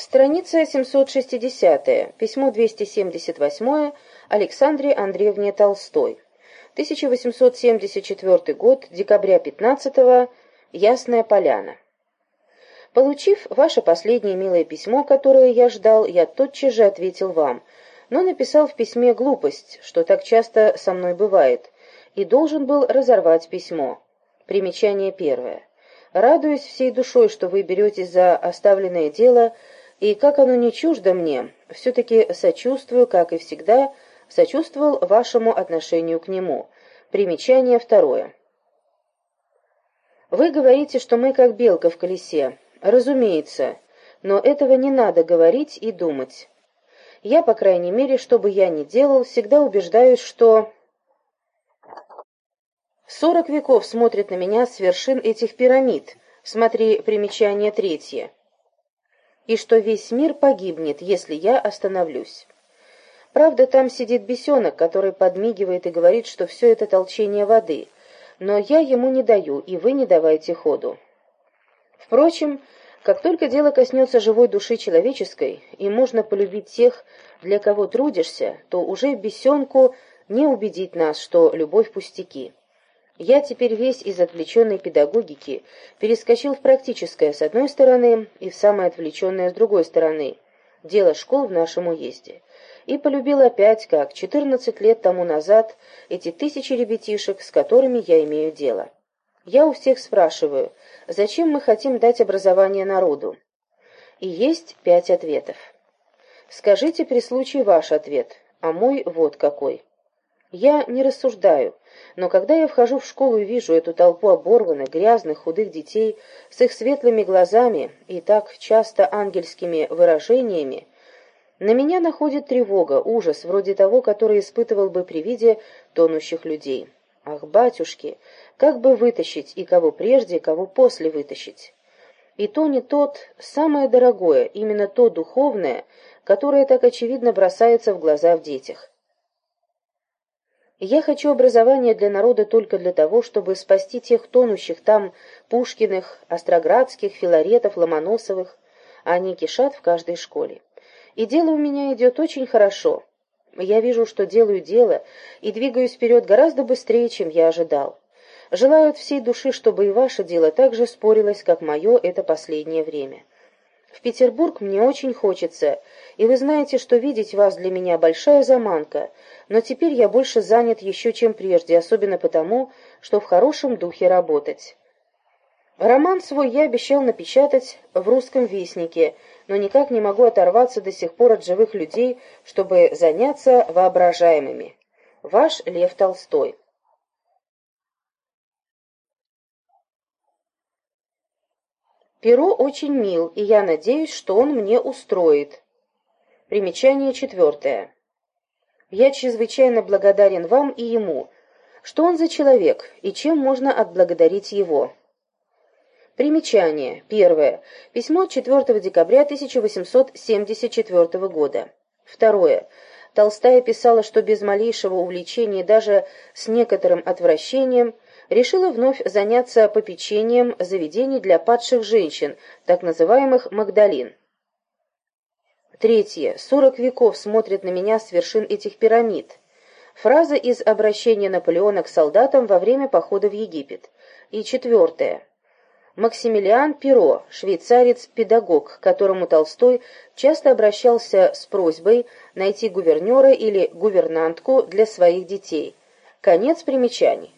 Страница 760. Письмо 278 Александре Андреевне Толстой. 1874 год, декабря 15 -го, Ясная Поляна. Получив ваше последнее милое письмо, которое я ждал, я тотчас же ответил вам, но написал в письме глупость, что так часто со мной бывает, и должен был разорвать письмо. Примечание первое. Радуюсь всей душой, что вы беретесь за оставленное дело, и как оно не чуждо мне, все-таки сочувствую, как и всегда, сочувствовал вашему отношению к нему. Примечание второе. Вы говорите, что мы как белка в колесе. Разумеется, но этого не надо говорить и думать. Я, по крайней мере, что бы я ни делал, всегда убеждаюсь, что... Сорок веков смотрят на меня с вершин этих пирамид. Смотри примечание третье и что весь мир погибнет, если я остановлюсь. Правда, там сидит бесенок, который подмигивает и говорит, что все это толчение воды, но я ему не даю, и вы не давайте ходу. Впрочем, как только дело коснется живой души человеческой, и можно полюбить тех, для кого трудишься, то уже бесенку не убедить нас, что любовь пустяки. Я теперь весь из отвлеченной педагогики перескочил в практическое с одной стороны и в самое отвлеченное с другой стороны, дело школ в нашем уезде. И полюбил опять, как 14 лет тому назад, эти тысячи ребятишек, с которыми я имею дело. Я у всех спрашиваю, зачем мы хотим дать образование народу? И есть пять ответов. Скажите при случае ваш ответ, а мой вот какой. Я не рассуждаю, но когда я вхожу в школу и вижу эту толпу оборванных, грязных, худых детей с их светлыми глазами и так часто ангельскими выражениями, на меня находит тревога, ужас, вроде того, который испытывал бы при виде тонущих людей. Ах, батюшки, как бы вытащить и кого прежде, кого после вытащить? И то не тот, самое дорогое, именно то духовное, которое так очевидно бросается в глаза в детях. Я хочу образования для народа только для того, чтобы спасти тех тонущих там Пушкиных, Остроградских, Филаретов, Ломоносовых, они кишат в каждой школе. И дело у меня идет очень хорошо. Я вижу, что делаю дело, и двигаюсь вперед гораздо быстрее, чем я ожидал. Желаю от всей души, чтобы и ваше дело так же спорилось, как мое это последнее время. В Петербург мне очень хочется, и вы знаете, что видеть вас для меня большая заманка, но теперь я больше занят еще, чем прежде, особенно потому, что в хорошем духе работать. Роман свой я обещал напечатать в «Русском вестнике», но никак не могу оторваться до сих пор от живых людей, чтобы заняться воображаемыми. Ваш Лев Толстой. Перо очень мил, и я надеюсь, что он мне устроит. Примечание четвертое. Я чрезвычайно благодарен вам и ему. Что он за человек, и чем можно отблагодарить его? Примечание. Первое. Письмо 4 декабря 1874 года. Второе. Толстая писала, что без малейшего увлечения, даже с некоторым отвращением, решила вновь заняться попечением заведений для падших женщин, так называемых Магдалин. Третье. Сорок веков смотрят на меня с вершин этих пирамид. Фраза из обращения Наполеона к солдатам во время похода в Египет. И четвертое. Максимилиан Перо, швейцарец-педагог, к которому Толстой часто обращался с просьбой найти гувернера или гувернантку для своих детей. Конец примечаний.